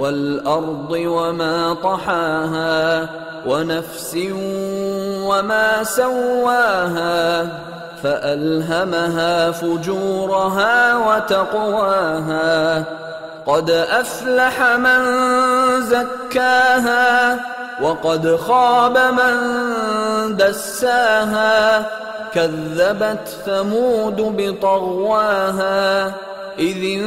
والأرض وما طحاها ونفس وما سواها فألهمها فجورها وتقواها قد أفلح من زكاها وقد خاب من دساها كذبت ثمود بطغواها إذ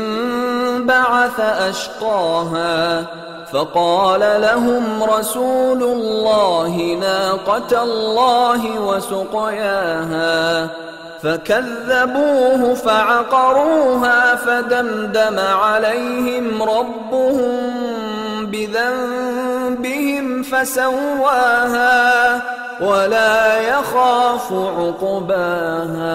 انبعث أشقاها فقال لهم رسول الله ناقة الله وسقياها فكذبوه فعقروها فدمدم عليهم ربهم بذنبهم فسواها ولا يخاف عقباها